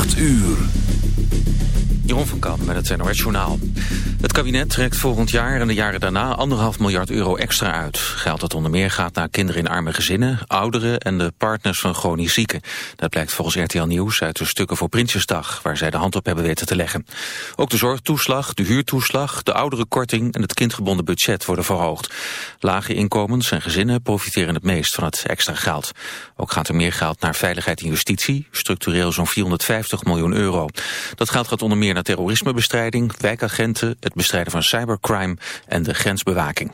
8 uur. Jeroen van Kamp met het NOS Journaal. Het kabinet trekt volgend jaar en de jaren daarna anderhalf miljard euro extra uit. Geld dat onder meer gaat naar kinderen in arme gezinnen, ouderen en de partners van chronisch zieken. Dat blijkt volgens RTL Nieuws uit de stukken voor Prinsjesdag, waar zij de hand op hebben weten te leggen. Ook de zorgtoeslag, de huurtoeslag, de ouderenkorting en het kindgebonden budget worden verhoogd. Lage inkomens en gezinnen profiteren het meest van het extra geld. Ook gaat er meer geld naar veiligheid en justitie, structureel zo'n 450 miljoen euro. Dat geld gaat onder meer naar terrorismebestrijding, wijkagenten, het bestrijden van cybercrime en de grensbewaking.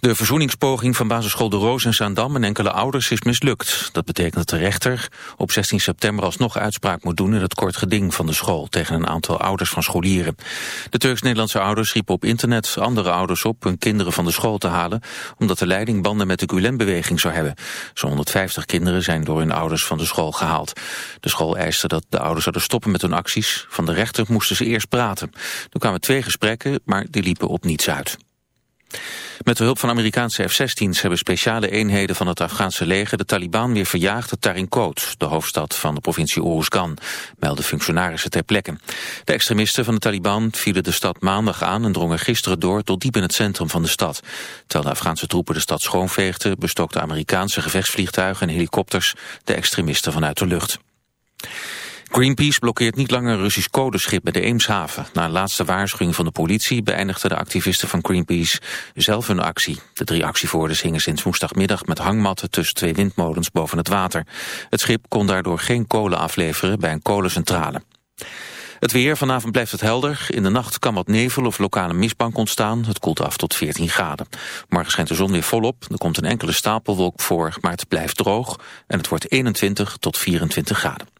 De verzoeningspoging van basisschool De Roos in Zaandam en enkele ouders is mislukt. Dat betekent dat de rechter op 16 september alsnog uitspraak moet doen in het kort geding van de school tegen een aantal ouders van scholieren. De Turks-Nederlandse ouders riepen op internet andere ouders op hun kinderen van de school te halen omdat de leiding banden met de Gulen-beweging zou hebben. Zo'n 150 kinderen zijn door hun ouders van de school gehaald. De school eiste dat de ouders zouden stoppen met hun acties. Van de rechter moesten ze eerst praten. Er kwamen twee gesprekken, maar die liepen op niets uit. Met de hulp van Amerikaanse F-16's hebben speciale eenheden van het Afghaanse leger de Taliban weer verjaagd uit Tarinkot, de hoofdstad van de provincie Uruzgan, melden functionarissen ter plekke. De extremisten van de Taliban vielen de stad maandag aan en drongen gisteren door tot diep in het centrum van de stad. Terwijl de Afghaanse troepen de stad schoonveegden, bestookten Amerikaanse gevechtsvliegtuigen en helikopters de extremisten vanuit de lucht. Greenpeace blokkeert niet langer Russisch codeschip bij de Eemshaven. Na een laatste waarschuwing van de politie beëindigden de activisten van Greenpeace zelf hun actie. De drie actievoerders hingen sinds woensdagmiddag met hangmatten tussen twee windmolens boven het water. Het schip kon daardoor geen kolen afleveren bij een kolencentrale. Het weer, vanavond blijft het helder. In de nacht kan wat nevel of lokale mistbank ontstaan. Het koelt af tot 14 graden. Morgen schijnt de zon weer volop. Er komt een enkele stapelwolk voor, maar het blijft droog. En het wordt 21 tot 24 graden.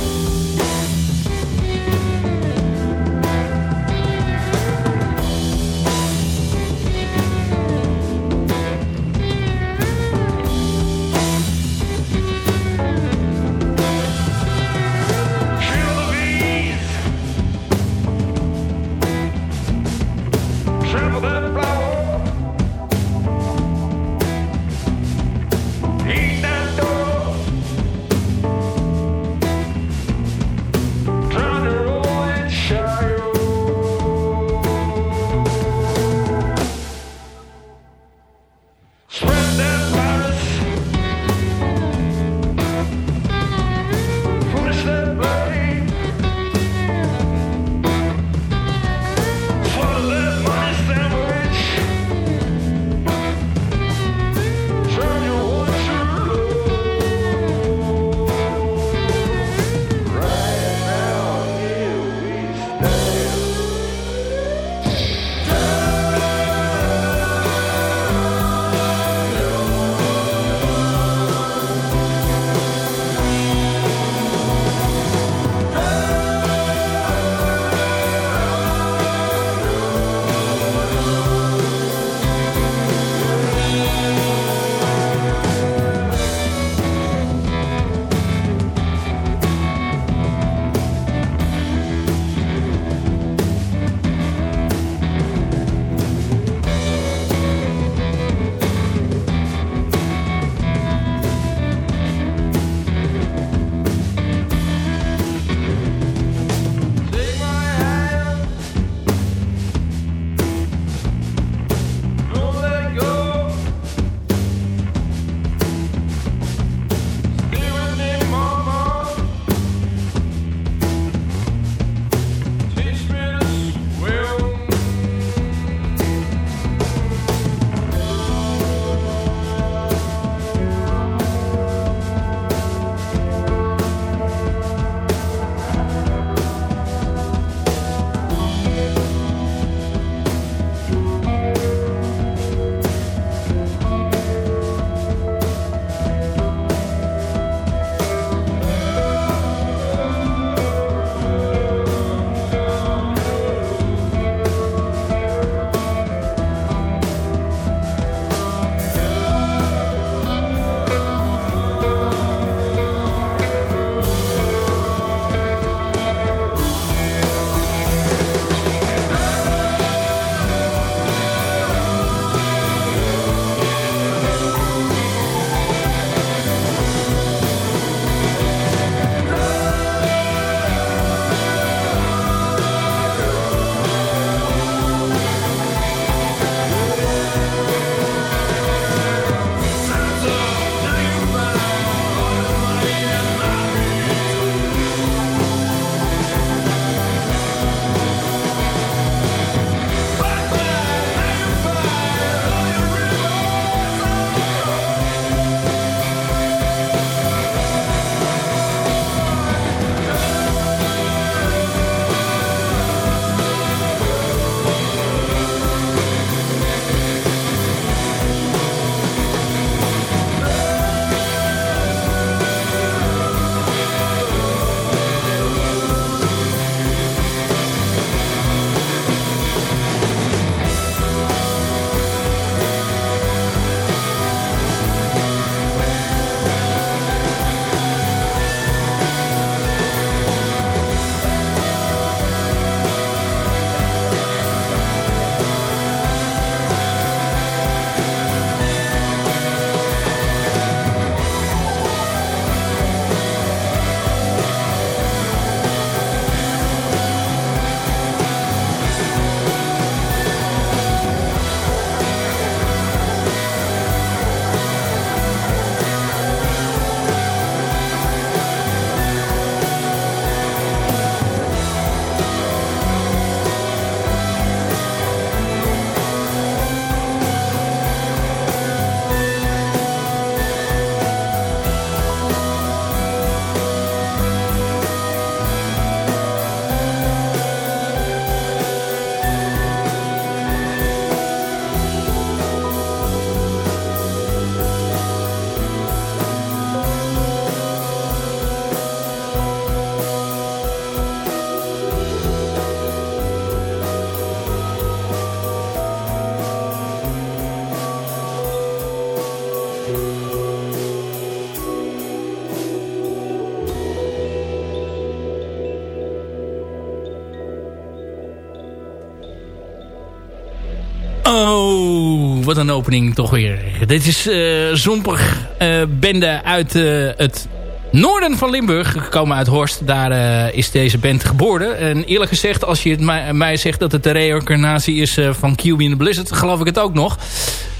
Wat een opening toch weer. Dit is eh zompig eh, bende uit eh, het noorden van Limburg. Gekomen uit Horst. Daar is deze band geboren. En eerlijk gezegd, als je het mij, mij zegt dat het de reïncarnatie is van QB in the Blizzard... geloof ik het ook nog.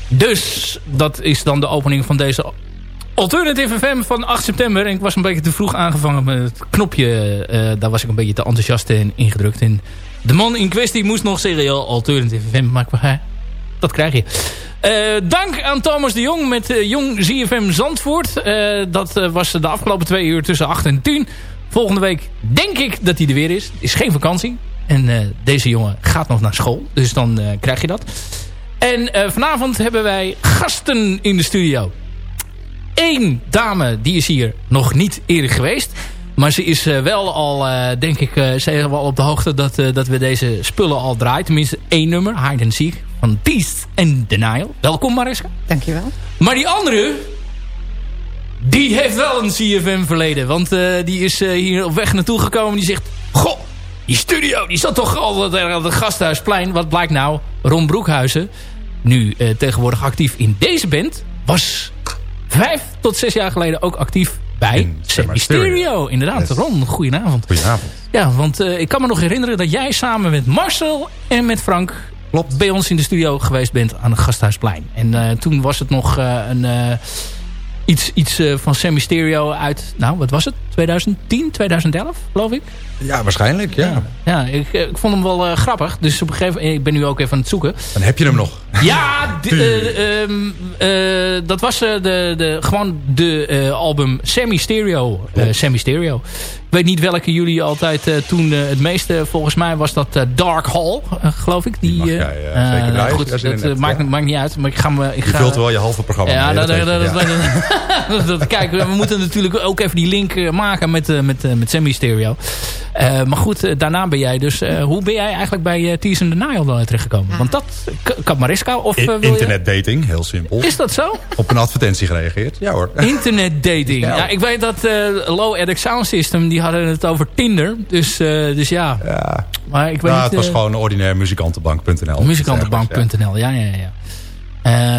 Dus dat is dan de opening van deze Alternative FM van 8 september. En ik was een beetje te vroeg aangevangen met het knopje. daar was ik een beetje te enthousiast in ingedrukt. En de man in kwestie moest nog zeggen... Alternative FM, hè, dat krijg je. Eh, dank aan Thomas de Jong met eh, Jong ZFM Zandvoort. Eh, dat was de afgelopen twee uur tussen 8 en 10. Volgende week denk ik dat hij er weer is. is geen vakantie. En deze jongen gaat nog naar school. Dus dan krijg je dat. En vanavond hebben wij gasten in de studio. Eén dame, die is hier nog niet eerder geweest. Maar ze is wel al, denk ik, ze wel op de hoogte dat, dat we deze spullen al draaien. Tenminste één nummer, Hide and Seek, van Beast and Denial. Welkom Mariska. Dankjewel. Maar die andere, die heeft wel een CFM verleden. Want eh, die is eh, hier op weg naartoe gekomen. Die zegt, goh, die studio, die zat toch altijd aan het Gasthuisplein. Wat blijkt nou? Ron Broekhuizen, nu eh, tegenwoordig actief in deze band... was vijf tot zes jaar geleden ook actief bij In Stereo. Stereo. Inderdaad, Yes. Ron, goedenavond. Goedenavond. Ja, want eh, ik kan me nog herinneren dat jij samen met Marcel en met Frank... Klopt. bij ons in de studio geweest bent aan het Gasthuisplein. En eh, toen was het nog eh, een, eh, iets, iets van Semi Stereo uit... Nou, wat was het? 2010, 2011, geloof ik? Ja, waarschijnlijk, ja. Ja, ik, ik vond hem wel grappig. Dus op een gegeven moment... Ik ben nu ook even aan het zoeken. Dan heb je hem nog. Ja, eh, ehm, eh, dat was de, de, gewoon de album Semi Stereo. Semi Stereo. Ik weet niet welke jullie altijd eh, toen eh, het meeste... Volgens mij was dat eh, Dark Hall, geloof ik. Die, mag eh, jij, zeker. Goed, in dat eh, net, maakt, ja. maakt niet uit. Maar ik ga me... Ik Je ga, vult wel je halve programma. ja, dat, weet dat, je, dat, ja. dat- dat- kijk, we moeten natuurlijk ook even die link maken met, eh, met, met Semi Stereo. Eh, maar goed, daarna ben jij dus... eh, hoe ben jij eigenlijk bij uh, Tears and the Nile dan terechtgekomen? Want dat... Kan Mariska of Internetdating, heel simpel. Is dat zo? Op een advertentie gereageerd. Ja hoor. Internetdating. Ja. Ja, ik weet dat eh, Low Eric Sound System, die hadden het over Tinder. Dus, eh, dus ja, Ja, maar ik weet nou, het was eh, gewoon ordinair muzikantenbank.nl. Muzikantenbank.nl, ja, ja, ja.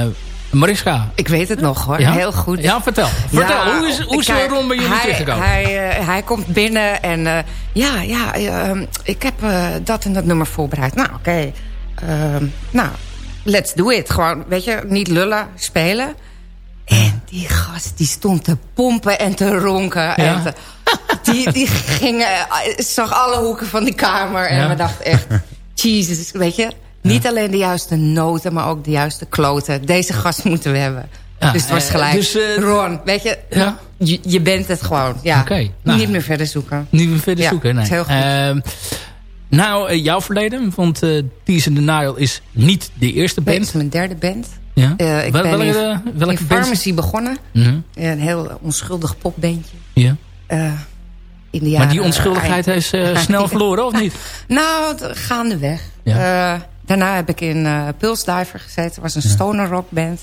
Eh, Mariska. Ik weet het nog hoor, Ja? heel goed. Ja, vertel. Vertel, Ja, hoe is, hoe is kijk, Ron bij jullie hij, terechtgekomen? Hij, eh, hij komt binnen en eh, ja, ja, eh, ik heb eh, dat en dat nummer voorbereid. Nou, oké. Ehm, nou, let's do it. Gewoon, weet je, niet lullen, spelen. En die gast, die stond te pompen en te ronken. En te- die, die ging, eh, zag alle hoeken van die kamer. En Ja. we dachten echt, Jesus, weet je... Niet alleen de juiste noten, maar ook de juiste kloten. Deze gast moeten we hebben. Ja, dus het was eh, gelijk. dus, eh, Ron, weet je, Ja. je, je bent het gewoon. Ja. Nou. Niet meer verder zoeken. Niet meer verder Ja, zoeken, nee. heel goed. Ehm, nou, eh, jouw verleden, want uh, in the Nile is niet de eerste Nee, het band. is mijn derde band. Ja? Eh, ik Wel- ben welke, in, welke in? Pharmacy begonnen. Mhm, Een heel onschuldig popbandje. ja. Eh, in de Maar jaren, die onschuldigheid eind- is eh, snel verloren, of niet? Nou, gaandeweg. Ja. Daarna heb ik in eh Pulse Diver gezeten. Dat was een stoner rockband.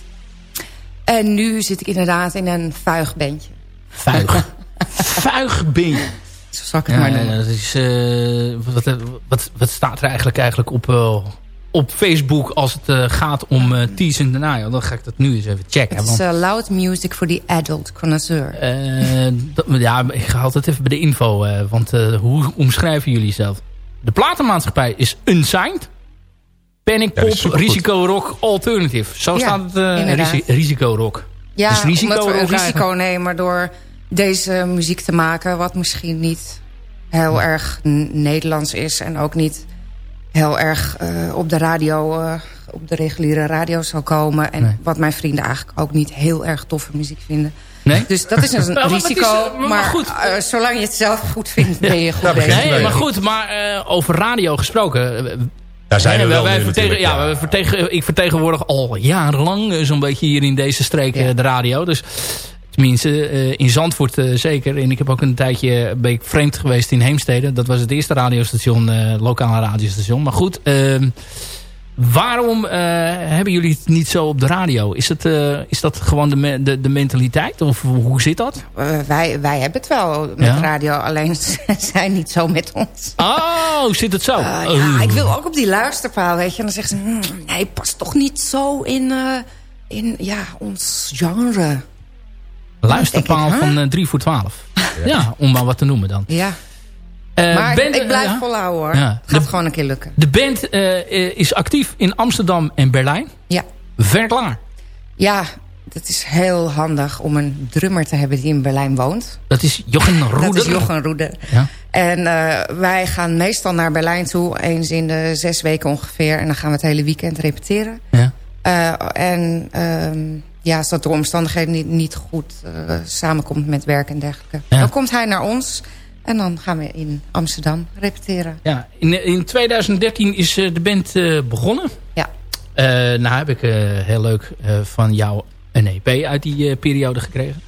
En nu zit ik inderdaad in een vuigbandje. Vuig. Vuig ben je. Zo zal ik het Ja, maar ja, noemen. dat is, wat, wat, wat staat er eigenlijk, eigenlijk op, op Facebook als het eh, gaat om uh, in Nile? Dan ga ik dat nu eens even checken. Het is want, eh, loud music voor die adult connoisseur. eh, ja, ik ga altijd even bij de info. eh, want eh, hoe omschrijven jullie zelf? De platenmaatschappij is Unsigned. Panic Ja, Pop. Risico Rock, Alternative. Zo Ja, staat het. eh, inderdaad. risi- risico Rock. Ja, Dus risico omdat we een risico nemen door deze muziek te maken... wat misschien niet heel erg Nederlands is... en ook niet heel erg eh, op de radio, eh, op de reguliere radio zal komen... en Nee. wat mijn vrienden eigenlijk ook niet heel erg toffe muziek vinden. Nee? Dus dat is een Maar wat is- risico, maar- goed. eh, zolang je het zelf goed vindt... ben je goed Ja, bezig. begint Nee, maar goed, maar eh, over radio gesproken. Daar zijn we Ja, wel wij nu vertegen- ja, wij vertegen, ik vertegenwoordig al jarenlang zo'n beetje hier in deze streek Ja. de radio. Dus tenminste, eh, in Zandvoort eh, zeker. En ik heb ook een tijdje ben ik vreemd geweest in Heemstede. Dat was het eerste radiostation, eh lokale radiostation. Maar goed, ehm, waarom eh, hebben jullie het niet zo op de radio? Is, het, eh, is dat gewoon de, de, de mentaliteit? Of hoe zit dat? Eh, wij, wij hebben het wel met Ja? radio, alleen zij niet zo met ons. Oh, zit het zo? Eh, ja, Oh. ik wil ook op die luisterpaal, weet je. En dan zeggen ze, "Hmm, nee, past toch niet zo in, eh, in ja, ons genre. Luisterpaal ik, van eh 3 voor 12. Ja. om maar wat te noemen dan. Ja, Eh, maar band- ik blijf volhouden hoor. Ja. Gaat De- gewoon een keer lukken. De band eh, is actief in Amsterdam en Berlijn. Ja. Ver klaar. ja, het is heel handig om een drummer te hebben die in Berlijn woont. Dat is Jochen Roeder. Dat is Jochen Roede. Ja. En eh, wij gaan meestal naar Berlijn toe, eens in de zes weken ongeveer. En dan gaan we het hele weekend repeteren. Ja. Eh, en ehm, ja, als dat door omstandigheden niet, niet goed eh, samenkomt met werk en dergelijke. Ja. Dan komt hij naar ons en dan gaan we in Amsterdam repeteren. Ja, in, in 2013 is eh, de band eh, begonnen. Ja. Nou heb ik heel leuk van jou een EP uit die periode gekregen.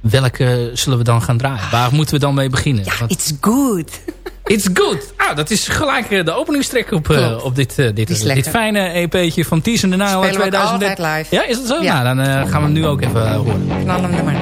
Welke zullen we dan gaan draaien? Waar moeten we dan mee beginnen? Ja, Want- it's good. It's good. Ah, dat is gelijk eh, de openingstrek op, eh, op dit, eh, dit, dit fijne EP'tje van Ties en de Nile Spelen we ook 2013. altijd live. Ja, is dat zo? Ja. Nou, dan eh, gaan we hem nu ook even horen. Knal hem er maar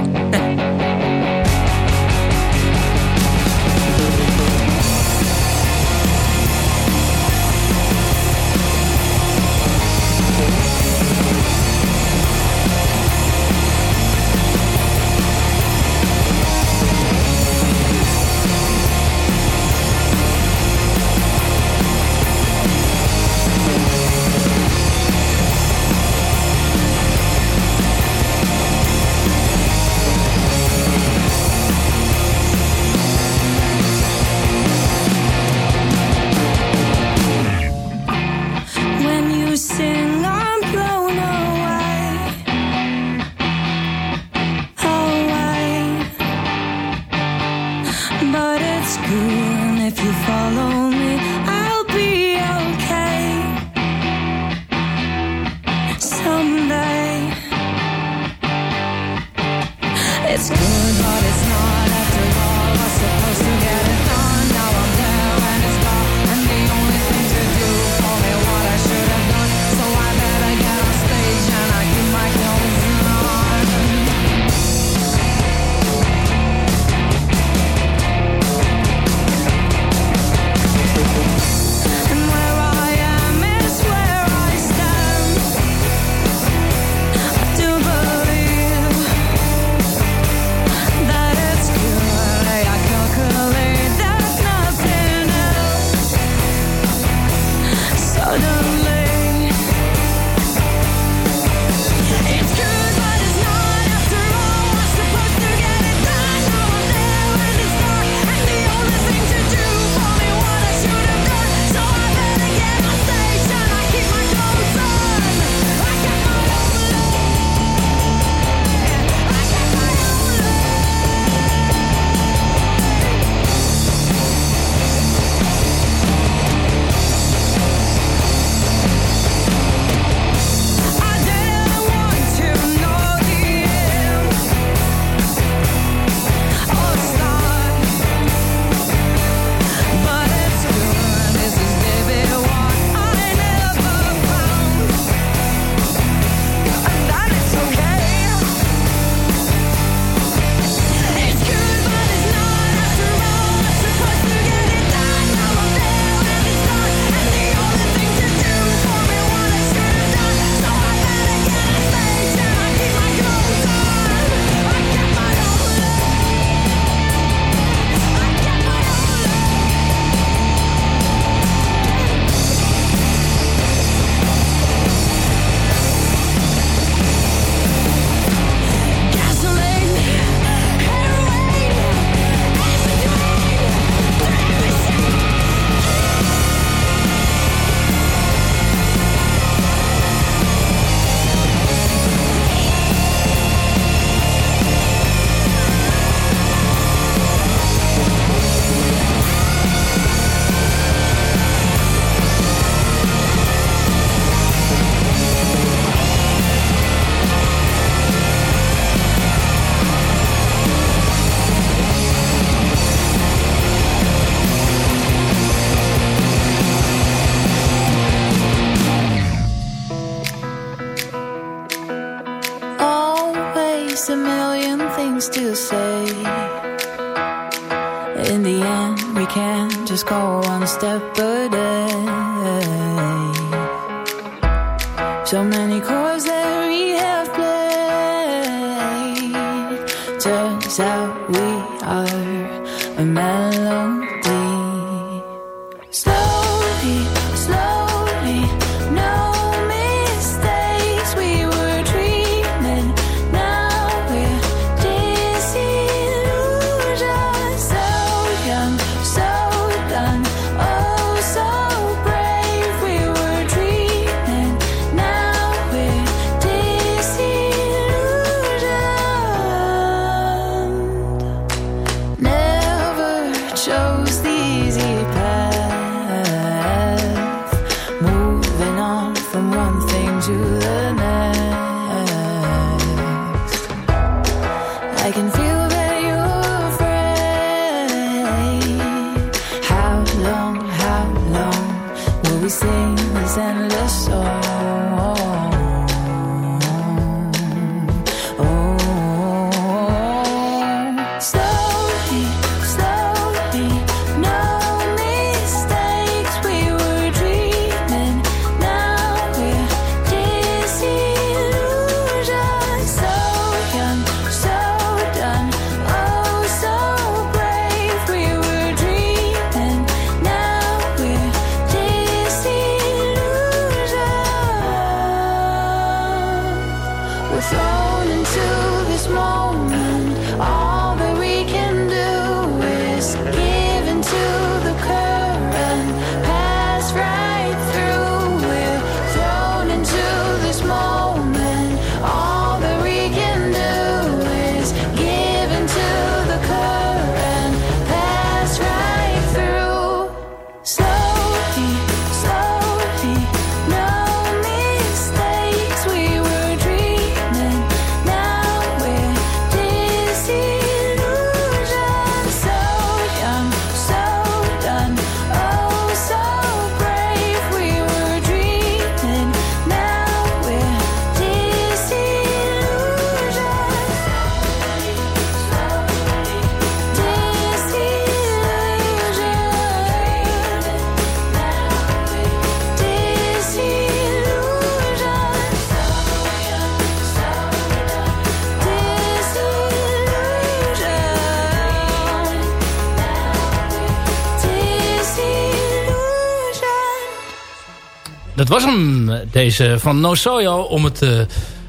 Dat was hem, deze van No Soyo. Om het, eh,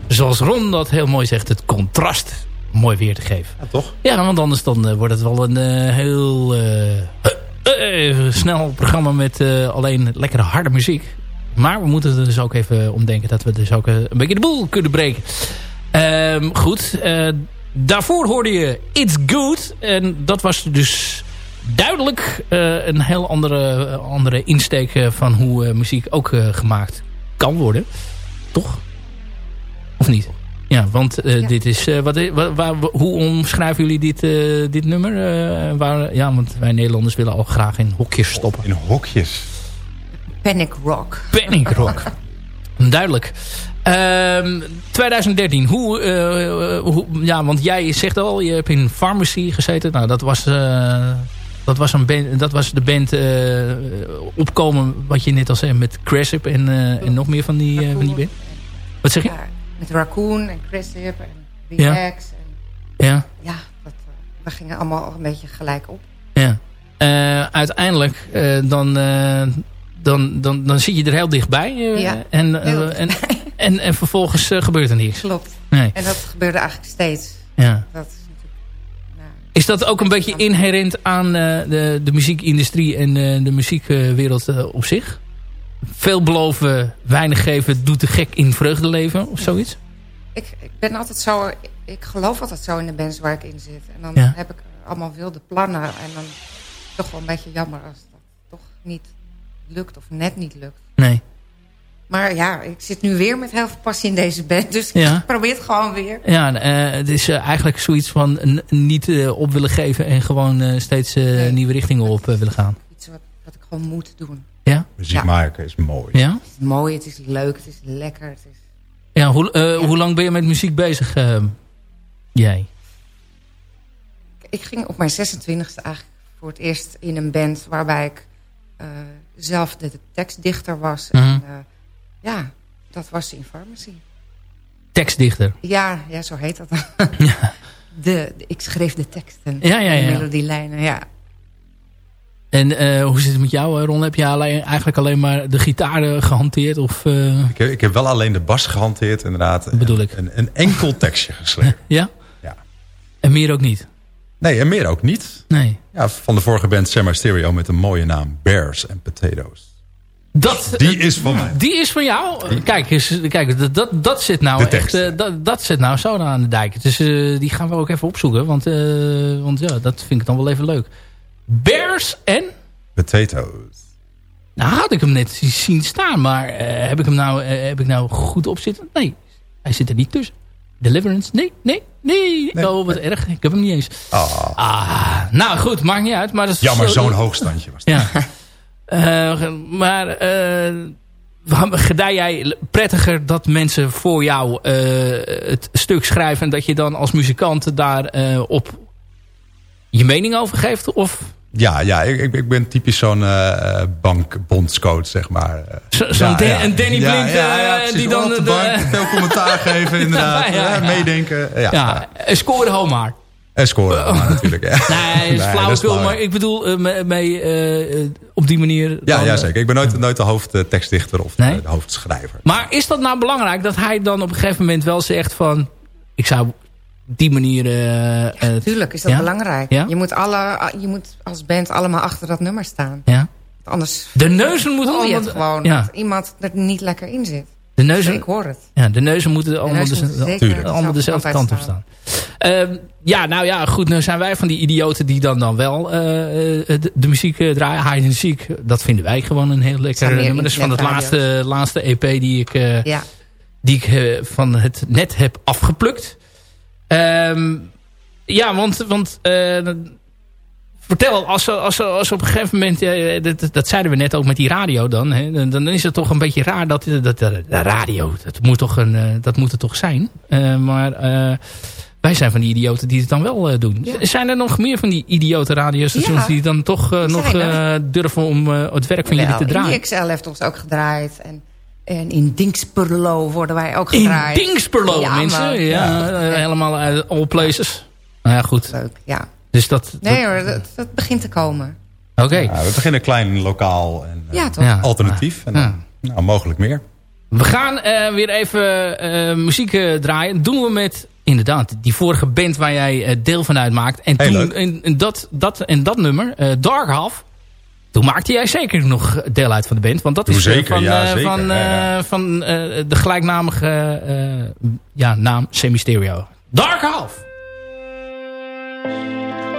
zoals Ron dat heel mooi zegt, het contrast mooi weer te geven. Ja, toch? Ja, want anders dan eh, wordt het wel een eh, heel snel programma met alleen lekkere harde muziek. Maar we moeten er dus ook even omdenken dat we dus ook een beetje de boel kunnen breken. Ehm, goed, daarvoor hoorde je It's Good. En dat was dus duidelijk eh, een heel andere, eh, andere insteek eh, van hoe eh, muziek ook eh, gemaakt kan worden. Toch? Of niet? Ja, want eh, Ja. dit is... eh, wat, waar- hoe omschrijven jullie dit, eh, dit nummer? Eh, waar, ja, want wij Nederlanders willen al graag in hokjes stoppen. In hokjes. Panic Rock. Panic Rock. Duidelijk. Ehm, 2013. Hoe, eh, hoe, ja, want jij zegt al, je hebt in Pharmacy gezeten. Nou, dat was, eh, dat was, een band, dat was de band eh, opkomen, wat je net al zei, met Cressip en, eh, en nog meer van die, eh, van die band. Wat zeg je? Ja, met Raccoon en Chris Hip en Ja. Relax. En, Ja. ja, dat, we gingen allemaal een beetje gelijk op. ja. Uiteindelijk, dan, dan, dan, dan zit je er heel dichtbij. Ja, en, heel en, en, en vervolgens gebeurt er niks. Klopt. Nee. En dat gebeurde eigenlijk steeds. Ja. Dat is dat ook een beetje inherent aan eh, de, de muziekindustrie en eh, de muziekwereld eh, op zich? Veel beloven, weinig geven, doet de gek in vreugde leven of zoiets? ik, ik ben altijd zo... Ik geloof altijd zo in de bands waar ik in zit. En dan Ja. heb ik allemaal wilde plannen. En dan is het toch wel een beetje jammer als dat toch niet lukt of net niet lukt. Nee. Maar ja, ik zit nu weer met heel veel passie in deze band. Dus Ja. ik probeer het gewoon weer. Ja, eh, het is eh, eigenlijk zoiets van niet eh, op willen geven en gewoon eh, steeds eh, Nee. nieuwe richtingen op willen gaan. Iets wat, wat ik gewoon moet doen. Ja? Muziek Ja. maken is mooi. Ja? Het is mooi, het is leuk, het is lekker. Het is... ja, hoe, eh, Ja. hoe lang ben je met muziek bezig? jij? Ik ging op mijn 26e eigenlijk voor het eerst in een band waarbij ik eh, zelf de, de tekstdichter was. Mhm. En, eh, ja, dat was in Pharmacy. Tekstdichter. Ja, ja, zo heet dat. de, de- ik schreef de teksten. Ja, ja, ja. De melodielijnen, ja. En eh, hoe zit het met jou, Ron? Heb je alleen, eigenlijk alleen maar de gitaar eh, gehanteerd? Of, eh, Ik heb, ik heb wel alleen de bas gehanteerd, inderdaad. Dat bedoel ik. Een, een enkel tekstje geschreven. ja? Ja. En meer ook niet? Nee, en meer ook niet. Nee. Ja, van de vorige band Summer Stereo met een mooie naam. Bears and Potatoes. Dat, Die is van mij. Die is van jou? Kijk, kijk dat, dat, dat zit nou echt, eh, dat, dat zit nou zo aan de dijk. Dus eh, die gaan we ook even opzoeken. Want, eh, want ja, dat vind ik dan wel even leuk. Bears en... Potatoes. Nou had ik hem net zien staan. Maar heb, ik hem nou, heb ik nou goed op zitten? Nee, hij zit er niet tussen. Deliverance? Nee, nee, nee. Nee. oh, wat erg. Ik heb hem niet eens. Ah, Ah, nou goed, maakt niet uit. Maar dat is jammer, zo- zo'n hoogstandje was dat. Ja. Eh, maar eh, gedij jij prettiger dat mensen voor jou eh, het stuk schrijven... en dat je dan als muzikant daar eh, op je mening over geeft? Of Ja, ja ik, ik- ben typisch zo'n eh, bankbondscoach, zeg maar. zo- zo'n Ja, Dan- ja. een Danny Blind ja, ja, precies. die dan... Op de de- bank, veel commentaar geven, inderdaad. Meedenken. Ja, ja, en scoren homaar. En scoren maar natuurlijk. Ja. Nee, dat is Nee, flauwekul, flauw. maar ik bedoel eh, mee, mee, eh, eh, op die manier... Ja, dan, ja, eh, zeker. Ik ben nooit, nooit de hoofdtekstdichter of de- Nee? de hoofdschrijver. Maar is dat nou belangrijk dat hij dan op een gegeven moment wel zegt van... ik zou op die manier... eh, eh, Tuurlijk is dat Ja? belangrijk. Ja? Je, moet alle, je moet als band allemaal achter dat nummer staan. ja? Anders De neuzen moeten allemaal... gewoon ja, dat iemand er niet lekker in zit. De Dus neuzen, ik hoor het. ja, de neuzen moeten allemaal, de- moeten allemaal dezelfde kant op staan. Ehm, ja, nou ja, goed. Nou zijn wij van die idioten die dan, dan wel eh, eh, de, de muziek eh, draaien. Hide and Seek, dat vinden wij gewoon een heel lekker nummer. Dat is van het laatste, laatste EP die ik... Ja. die ik van het net heb afgeplukt. Ehm, ja, want, want vertel, als, als, als op een gegeven moment, eh, dat, dat zeiden we net ook met die radio dan, hè, dan, is het toch een beetje raar dat, dat, dat de radio, dat moet, toch een, eh, dat moet het toch zijn. Eh, maar eh, wij zijn van die idioten die het dan wel eh, doen. Ja. Zijn er nog meer van die idiote radiostations Ja, die dan toch eh, nog eh, durven om eh, het werk van jullie te draaien? In DXL heeft ons ook gedraaid. En, en in Dingsperlo worden wij ook In gedraaid. Dingsperlo, Ja, mensen. maar- ja, eh, helemaal uit all places. Nou ja, goed. Leuk, ja. Dus dat... Nee dat- hoor, dat, dat begint te komen. Oké. Ja, we beginnen klein, lokaal en eh, Ja, toch? Ja. alternatief. En, Ja. nou, mogelijk meer. We gaan eh, weer even eh, muziek eh, draaien. Doen we met, inderdaad, die vorige band waar jij eh, deel van uitmaakt. En, Heel toen, en, en dat, dat, en dat nummer, eh, Dark Half... Toen maakte jij zeker nog deel uit van de band. Want dat is eh, zeker, van, ja, eh, zeker, van, ja, ja. eh, van eh, de gelijknamige eh, ja, naam Semi-Stereo. Dark Half! Thank you.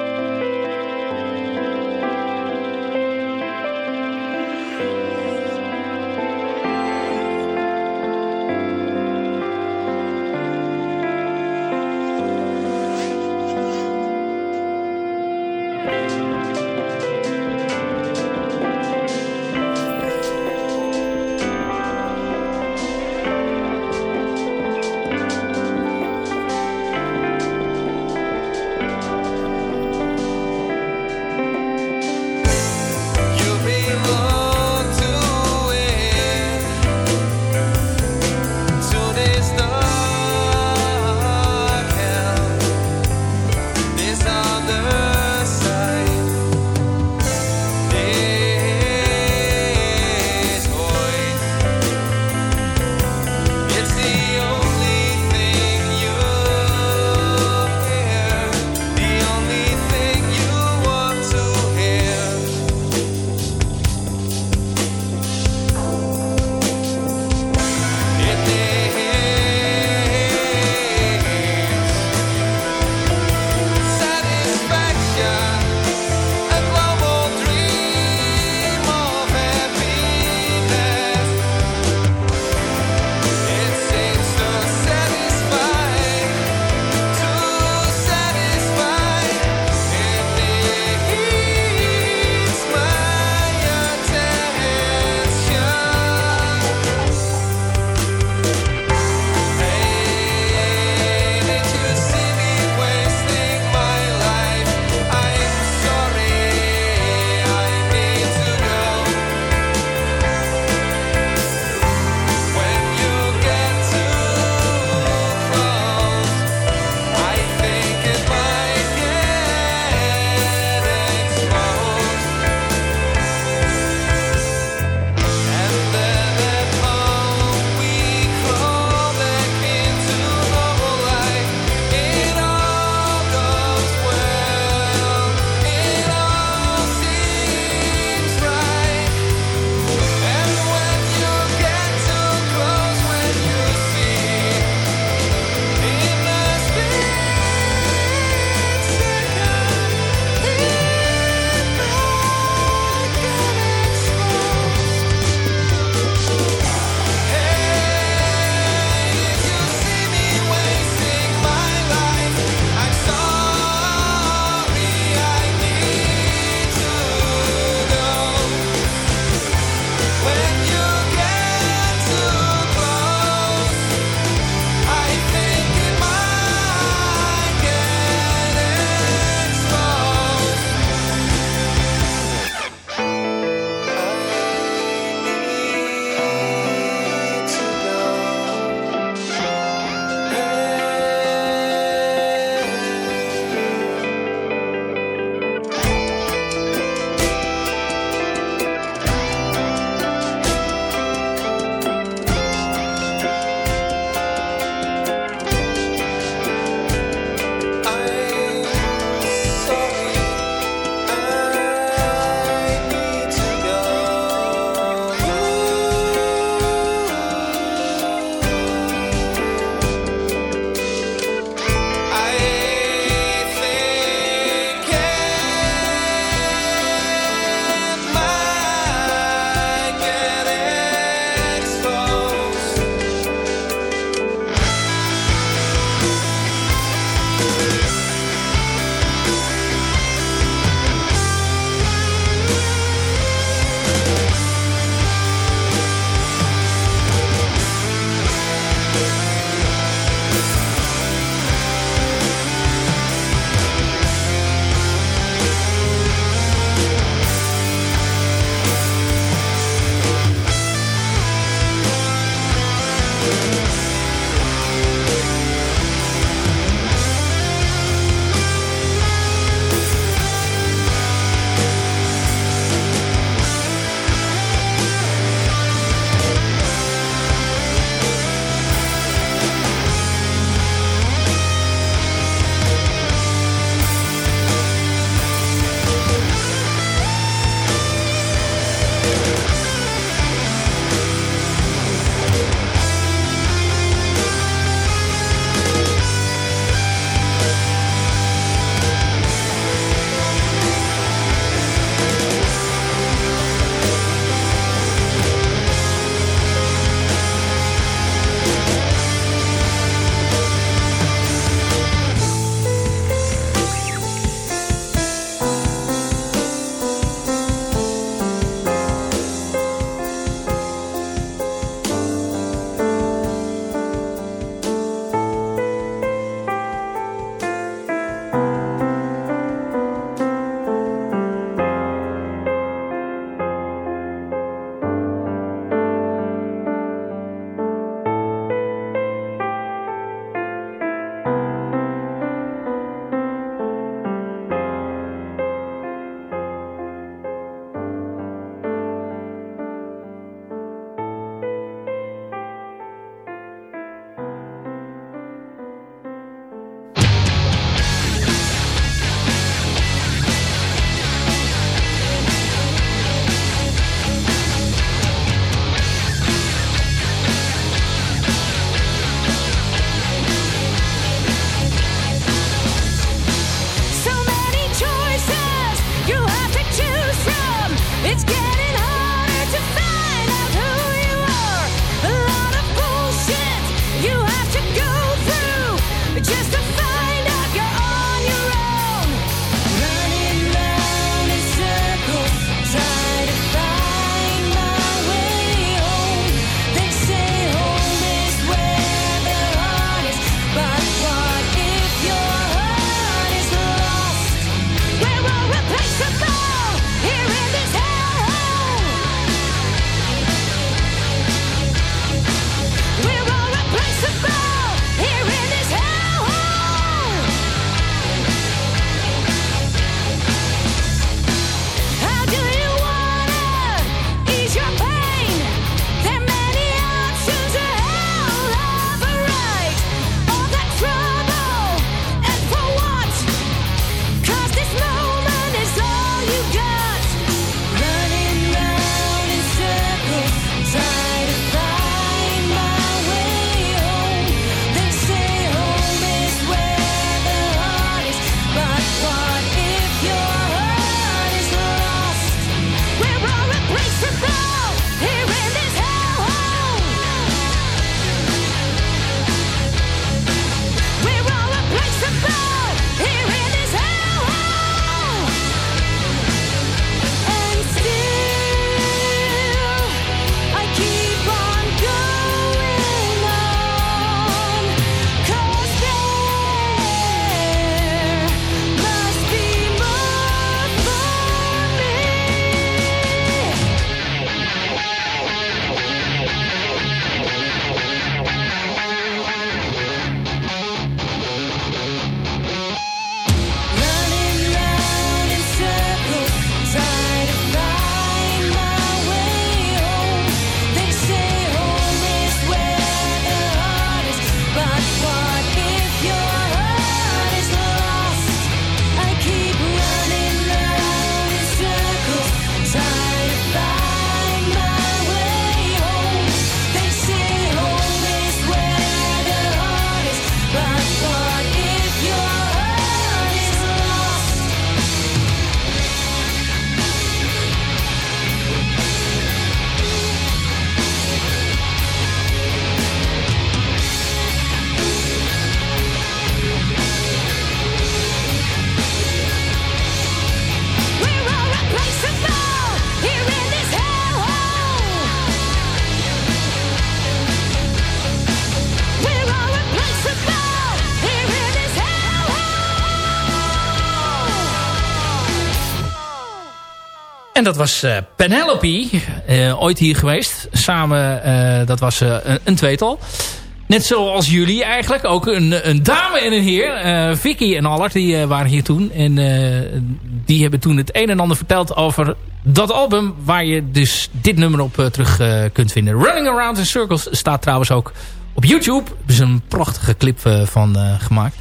Dat was eh, Penelope, eh, ooit hier geweest. Samen, eh, dat was een, een tweetal. Net zoals jullie eigenlijk. Ook een, een dame en een heer. Vicky en Allard, die waren hier toen. En die hebben toen het een en ander verteld over dat album... waar je dus dit nummer op terug kunt vinden. Running Around in Circles staat trouwens ook op YouTube. Er is een prachtige clip van gemaakt.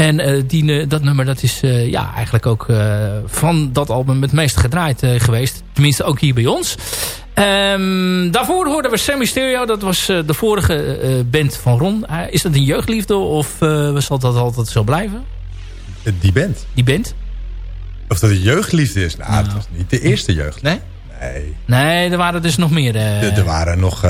En eh, die, eh, dat nummer dat is eh, ja, eigenlijk ook van dat album het meest gedraaid geweest. Tenminste ook hier bij ons. Ehm, daarvoor hoorden we Sammy Stereo. Dat was de vorige band van Ron. Is dat een jeugdliefde of zal dat altijd zo blijven? Die band. Die band? Of dat een jeugdliefde is? Nou, het was niet de eerste jeugd. Nee? Nee. Nee, er waren dus nog meer. Er- waren nog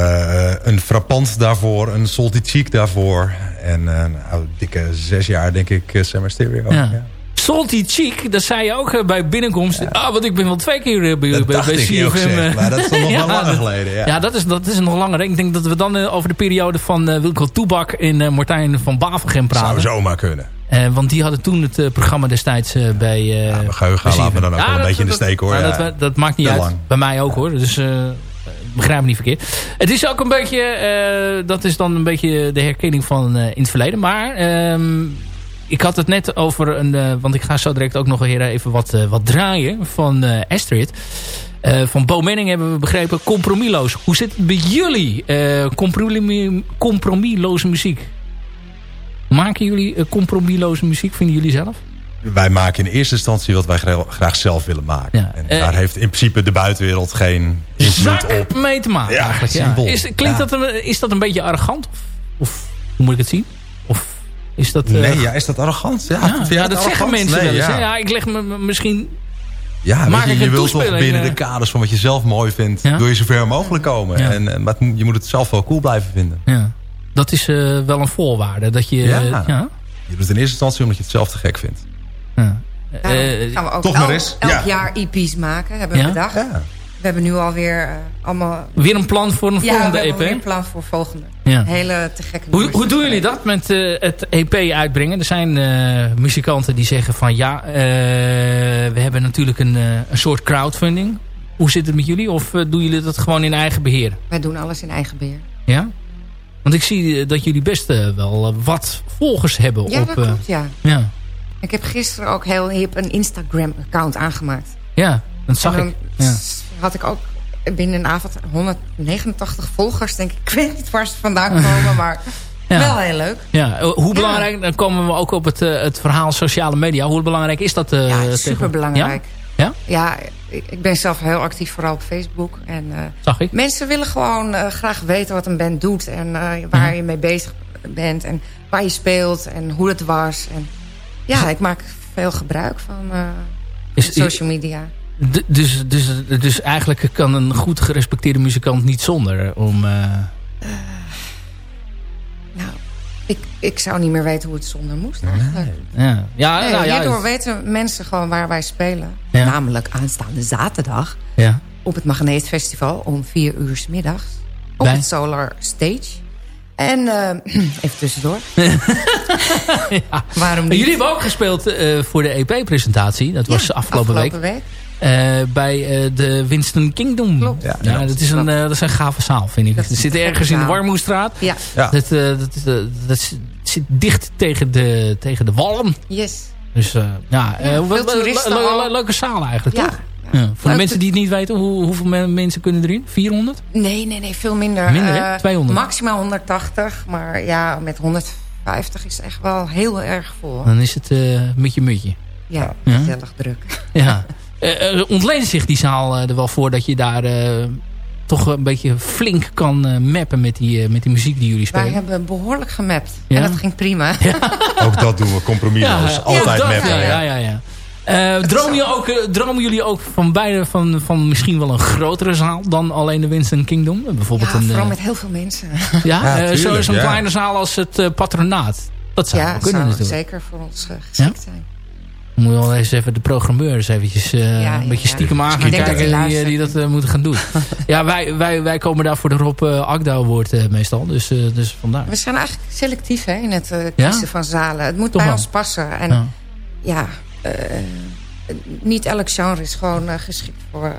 een frappant daarvoor, een salty cheek daarvoor. En eh, nou, dikke zes jaar denk ik uh, Summer Stereo. Ja. Ja. Salty Cheek, dat zei je ook eh, bij binnenkomst. Ah, want ik ben wel twee keer eh, bij, Dat bij, dacht bij ik eerlijk CFM, gezegd, eh. maar dat is nog wel langer geleden, ja. Ja, dat, is, dat is nog langer. Ik denk dat we dan eh, over de periode van eh, Wilco Toebak en eh, Martijn van Bavelgem Zou praten. zomaar kunnen. Eh, want die hadden toen het eh, programma destijds eh, bij... eh Ja, mijn geheugen laat me dan ook wel een dat- beetje in de steek hoor. nou, Ja. dat, dat maakt niet uit. lang. Bij mij ook hoor. Dus eh, begrijp me niet verkeerd. Het is ook een beetje... eh, dat is dan een beetje de herkenning van eh, in het verleden. Maar... ehm, ik had het net over een... eh, want ik ga zo direct ook nog even wat, wat draaien van eh, Astrid. Van Bo Menning hebben we begrepen compromisloos. Hoe zit het bij jullie? compromis, compromisloze muziek. Maken jullie compromisloze muziek, vinden jullie zelf? Wij maken in eerste instantie wat wij gra- graag zelf willen maken. Ja. En Eh, daar heeft in principe de buitenwereld geen invloed op. mee te maken Ja, eigenlijk. Ja. Is, klinkt dat een, is dat een beetje arrogant? Of, of hoe moet ik het zien? Of is dat... eh, Nee, ja, is dat arrogant? Ja, dat zeggen mensen Nee, wel eens. Ja, ik leg me misschien... ja Maak ik je, wilt toch binnen eh? de kaders van wat je zelf mooi vindt... Wil je zo ver mogelijk komen. En, maar je moet het zelf wel cool blijven vinden. Ja, dat is wel een voorwaarde. Dat je... Ja. ja, Je doet het in eerste instantie omdat je het zelf te gek vindt. Ja. Daarom Eh, gaan we ook toch maar eens. elk Ja. jaar EP's maken, hebben we Ja? bedacht. Ja. We hebben nu alweer eh, allemaal... weer een plan voor een Ja, we volgende hebben EP? weer een plan voor volgende. Ja. Hele te gekke Hoe, hoe doen jullie dat met eh, het EP uitbrengen? Er zijn eh, muzikanten die zeggen van ja, eh, we hebben natuurlijk een, eh, een soort crowdfunding. Hoe zit het met jullie? Of eh, doen jullie dat gewoon in eigen beheer? Wij doen alles in eigen beheer. Ja? Want ik zie eh, dat jullie best eh, wel eh, wat volgers hebben. Ja, op, dat eh, klopt, ja. ja. Ik heb gisteren ook heel hip een Instagram-account aangemaakt. ja, dat zag en ik. Ja. had ik ook binnen een avond 189 volgers. Denk ik, ik weet niet waar ze vandaan komen, maar Ja. wel heel leuk. Ja, eh, hoe belangrijk, dan komen we ook op het, eh, het verhaal sociale media. Hoe belangrijk is dat? eh, Ja, tegenwoordig? super belangrijk. Ja? Ja, ik, ben zelf heel actief, vooral op Facebook. En Zag ik. mensen willen gewoon graag weten wat een band doet. En waar Mhm. je mee bezig bent. En waar je speelt. En hoe het was. En ja, ik maak veel gebruik van eh, Is- social media. Dus, dus, dus eigenlijk kan een goed gerespecteerde muzikant niet zonder om... eh, Nou, ik, ik zou niet meer weten hoe het zonder moest eigenlijk. ja, ja, Nee, nou, ja, hierdoor weten mensen gewoon waar wij spelen. Ja. Namelijk aanstaande zaterdag. ja. Op het Magneetfestival om vier uur 's middags. Op Bij? het Solar Stage. En eh, even tussendoor. Waarom niet? Jullie hebben ook gespeeld eh, voor de EP-presentatie. Dat was Ja, afgelopen, week. week. Eh, bij eh, de Winston Kingdom. Klopt. Ja, Ja, dat, is een, eh, dat is een gave zaal, vind ik. Dat Het zit ergens in de. Warmoestraat. Ja, Ja. Dat, eh, dat, dat zit dicht tegen de, tegen de walm. yes. Dus eh, ja, eh, veel le- le- le- leuke zaal eigenlijk, Ja. toch? Ja. Ja. Voor de mensen die het niet weten, hoe, hoeveel men- mensen kunnen erin? 400? Nee, nee, nee, veel minder. Minder, hè? Eh, 200. Maximaal 180. Maar ja, met 150 is het echt wel heel erg vol. Dan is het eh mutje mutje. Ja, Ja. gezellig druk. Ja. Ontleent zich die zaal er wel voor dat je daar eh, toch een beetje flink kan eh, mappen met die, eh, met die muziek die jullie Wij spelen? hebben behoorlijk gemapt. Ja? En dat ging prima. Ook dat doen we compromisloos. Altijd dat, met ja, ja, ja, Eh, dromen, je ook, eh, dromen jullie ook van beide van, van misschien wel een grotere zaal dan alleen de Winston Kingdom? Bijvoorbeeld Ja, een, vooral eh, met heel veel mensen. ja, Ja, eh, zo- ja. kleine zaal als het patronaat. Dat zou Ja, kunnen zou natuurlijk. zeker voor ons geschikt zijn. Dan moet je wel eens even de programmeurs eventjes eh, ja, een beetje ja. stiekem aan gaan kijken die, die dat moeten gaan doen. ja, wij, wij, wij komen daar voor de Rob uh, Agda Award meestal. Dus, dus vandaar. We zijn eigenlijk selectief hè, in het Ja? kiezen van zalen. Het moet Toch bij wel? ons passen. En Ja. Eh, niet elk genre is gewoon eh, geschikt voor,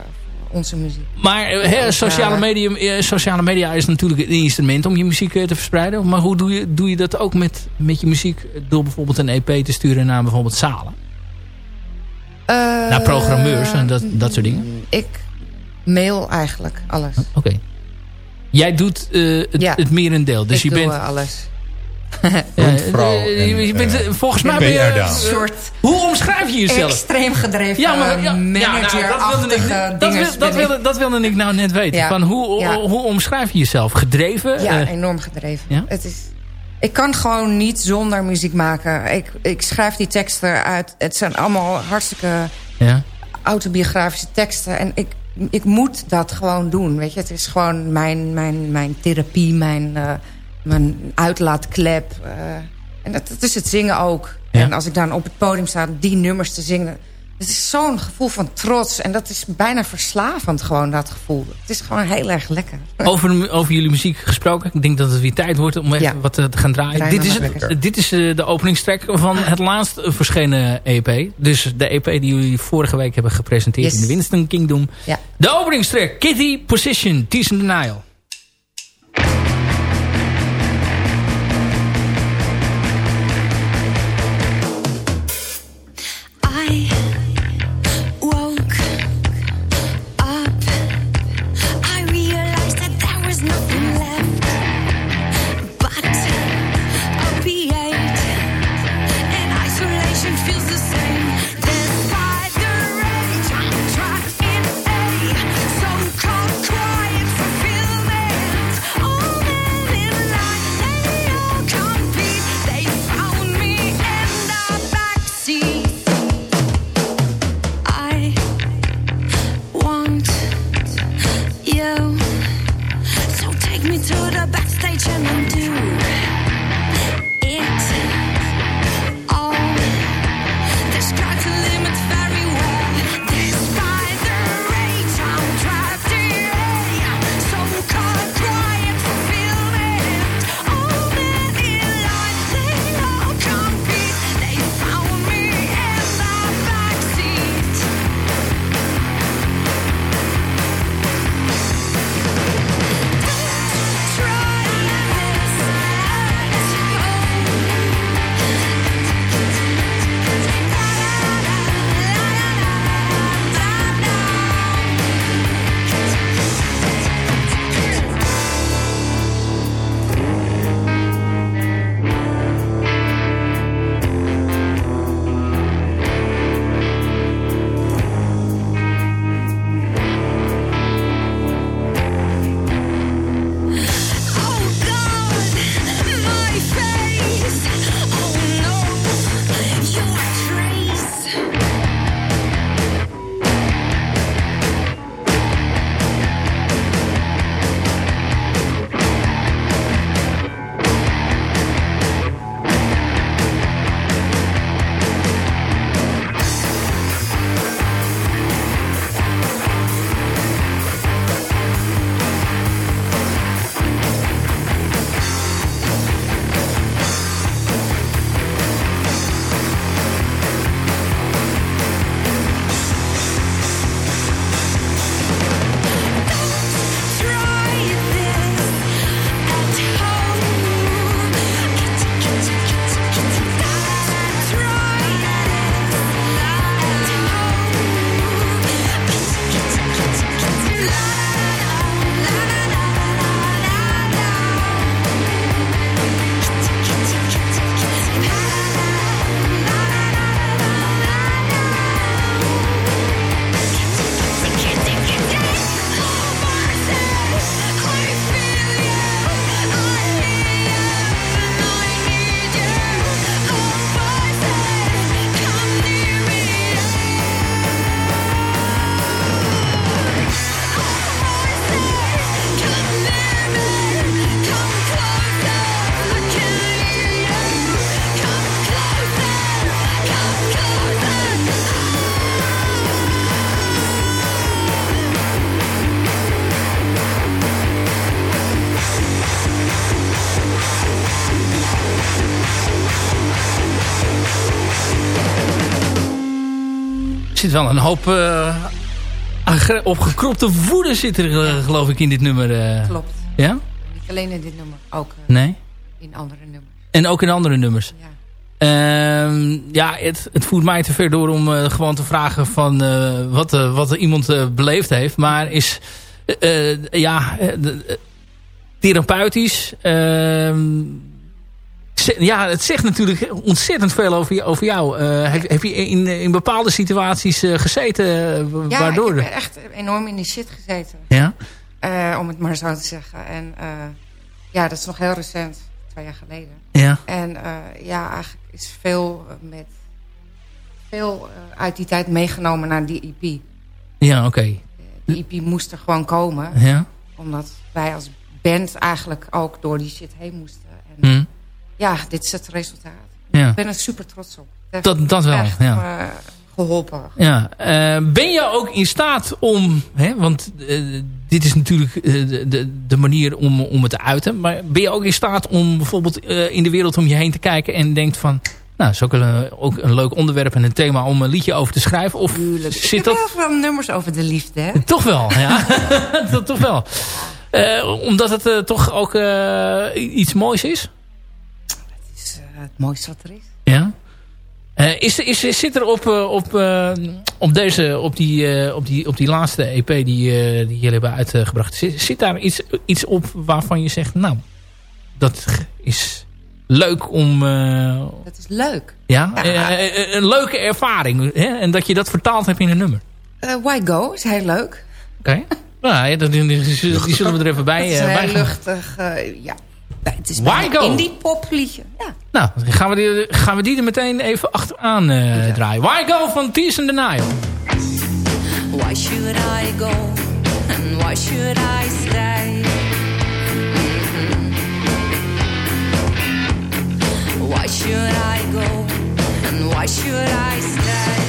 onze muziek. Maar eh, sociale, medium, eh, sociale media is natuurlijk een instrument om je muziek te verspreiden. Maar hoe doe je, doe je dat ook met, met je muziek? Door bijvoorbeeld een EP te sturen naar bijvoorbeeld zalen? Naar programmeurs en dat, dat soort dingen? Ik mail eigenlijk alles. Oké. Jij doet het, Ja. het merendeel. Dus ik je doe bent... alles. eh, je, en, je bent, eh, eh, volgens mij ben je... Eh, soort hoe omschrijf je jezelf? extreem gedreven Ja, maar ja, manager ja, nou, dat wilde ik, dat, wil- wilde, dat wilde ik nou net weten. Ja. Van hoe, Ja. hoe omschrijf je jezelf? Gedreven? Ja, enorm gedreven. ja? Het is, ik kan gewoon niet zonder muziek maken. Ik, ik schrijf die teksten uit. Het zijn allemaal hartstikke ja. autobiografische teksten. En ik, ik moet dat gewoon doen. Weet je? Het is gewoon mijn, mijn, mijn therapie, mijn, eh, mijn uitlaatklep. eh. en dat, dat is het zingen ook. Ja. En als ik dan op het podium sta die nummers te zingen... Het is zo'n gevoel van trots. En dat is bijna verslavend gewoon, dat gevoel. Het is gewoon heel erg lekker. Over, over jullie muziek gesproken. Ik denk dat het weer tijd wordt om even Ja. wat eh, te gaan draaien. Draai Dit is, het, dit is eh, de openingstrack van het laatst verschenen EP. Dus de EP die jullie vorige week hebben gepresenteerd Yes. in de Winston Kingdom. Ja. De openingstrack Kitty Position, Tease in Denial. Zit wel een hoop uh, opgekropte woede zit er uh, geloof ik in dit nummer. Uh. Klopt. Ja? Niet alleen in dit nummer, ook nee? in andere nummers. En ook in andere nummers? Ja. Uh, ja, het, het voert mij te ver door om gewoon te vragen van wat, wat iemand beleefd heeft. Maar is, ja, therapeutisch. Ja, het zegt natuurlijk ontzettend veel over, over jou. heb, heb je in, in bepaalde situaties gezeten ja, waardoor... ik heb echt enorm in die shit gezeten. Ja? om het maar zo te zeggen. En ja, dat is nog heel recent. Twee jaar geleden. Ja. En ja, eigenlijk is veel met veel uit die tijd meegenomen naar die EP. Ja, oké. Okay. Die EP moest er gewoon komen. Ja. Omdat wij als band eigenlijk ook door die shit heen moesten. En mm. Ja, dit is het resultaat. Ja. Ik ben er super trots op. Het dat, dat wel, echt, ja. Uh, geholpen. Ja. Uh, ben je ook in staat om... Hè, want uh, dit is natuurlijk de, de, de, manier om, om het te uiten. Maar ben je ook in staat om bijvoorbeeld in de wereld om je heen te kijken... en denkt van... Nou, is ook een, ook een leuk onderwerp en een thema om een liedje over te schrijven. Of Tuurlijk. zit Ik dat... heb heel veel nummers over de liefde, hè? Toch wel, ja. dat, toch wel. omdat het toch ook iets moois is? Het is het mooiste wat er is. Ja? Uh, is, is, zit er op, uh, op, uh, op, deze, op, die, op, die, op die laatste EP die, die jullie hebben uitgebracht... Zit, zit, daar iets, iets op waarvan je zegt... nou, dat is leuk om... dat is leuk. Ja, ja. een leuke ervaring. Hè? En dat je dat vertaald hebt in een nummer. Why Go is heel leuk. Oké. Okay. nou, ja, die, die, die, zullen we er even bij... Is een bij heel luchtig... ja. Nee, het is Why een go? indie pop liedje. Ja. Nou, gaan we, die, gaan we die er meteen even achteraan uh, ja. draaien. Why Go van Tears the Nile. Why should I go? And why should I stay? Mm -hmm. Why should I go? And why should I stay?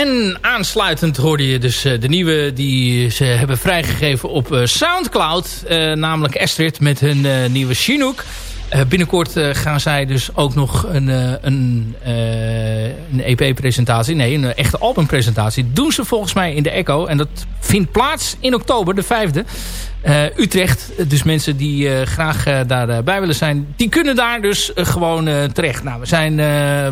En aansluitend hoorde je dus eh, de nieuwe die ze hebben vrijgegeven op eh, Soundcloud. eh, namelijk Astrid met hun nieuwe Chinook. Eh, binnenkort eh, gaan zij dus ook nog een, eh, een, een EP-presentatie. Nee, een echte albumpresentatie. Doen ze volgens mij in de Echo. En dat vindt plaats in oktober, de vijfde. Eh, Utrecht. Dus mensen die graag daarbij willen zijn. Die kunnen daar dus gewoon terecht. Nou, we zijn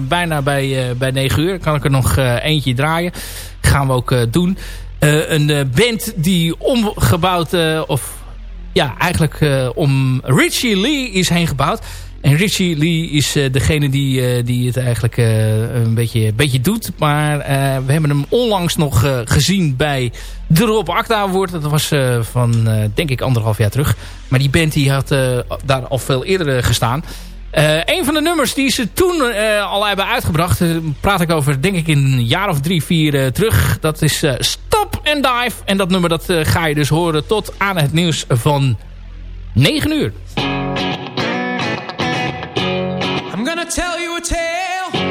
bijna bij, bij 9 uur. Kan ik er nog eentje draaien. Gaan we ook doen. Een band die omgebouwd... of ja, eigenlijk eh, om Richie Lee is heen gebouwd. En Richie Lee is eh, degene die, eh, die het eigenlijk een beetje, beetje doet. Maar we hebben hem onlangs nog gezien bij de Rob Akda Award. Dat was van, denk ik, anderhalf jaar terug. Maar die band die had daar al veel eerder gestaan. Eh, een van de nummers die ze toen eh, al hebben uitgebracht... eh, praat ik over, denk ik, in een jaar of drie, vier terug. Dat is Stop and Dive. En dat nummer dat ga je dus horen tot aan het nieuws van 9 uur. I'm gonna tell you a tale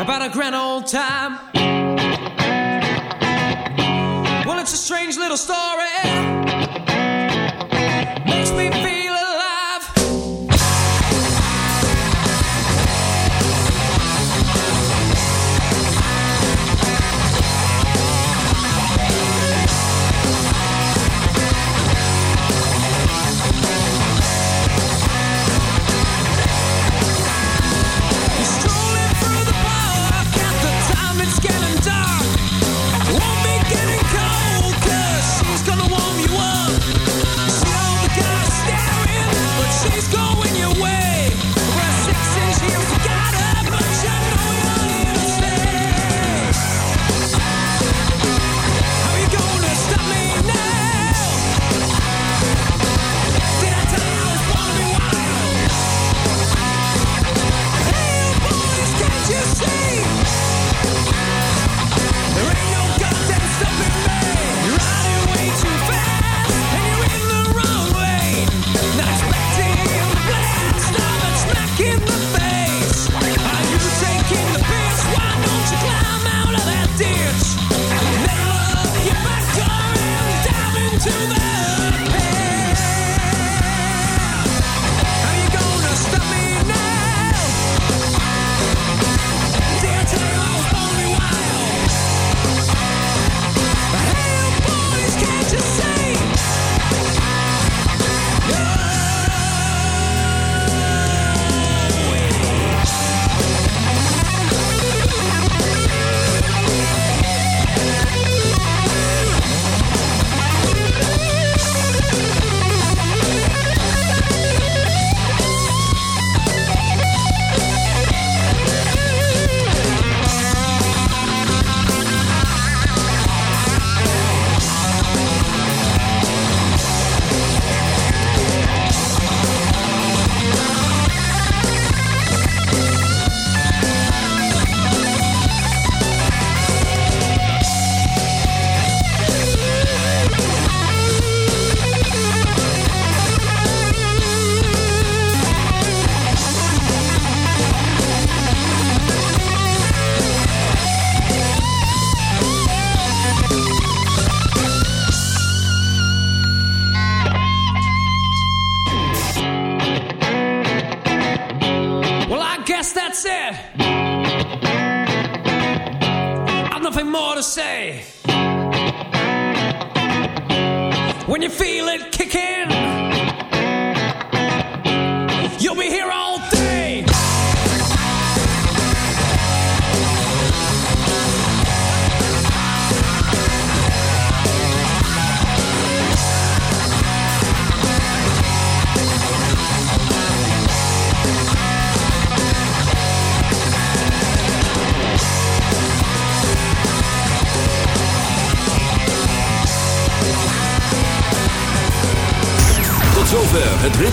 about a grand old time. Well, it's a strange little story.